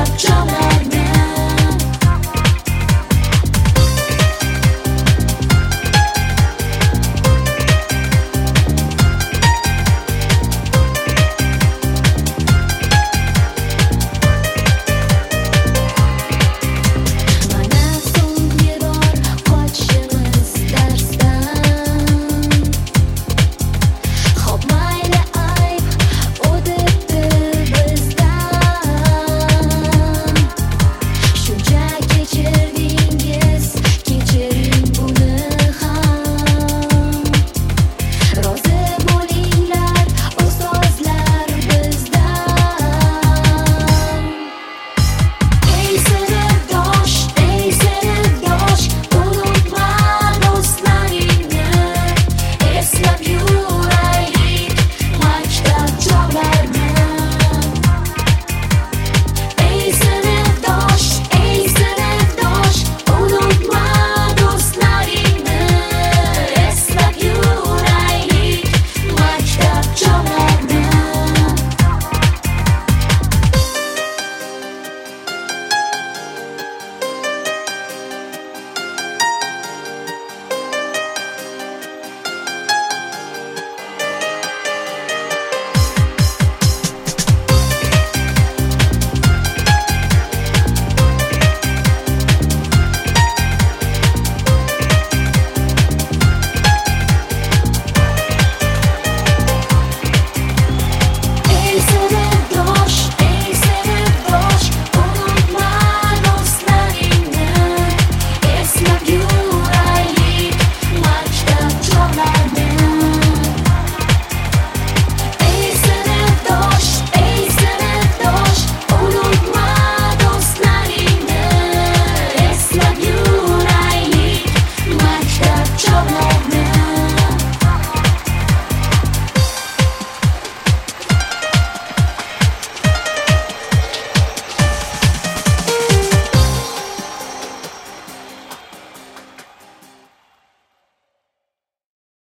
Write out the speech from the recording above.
Jump, jump.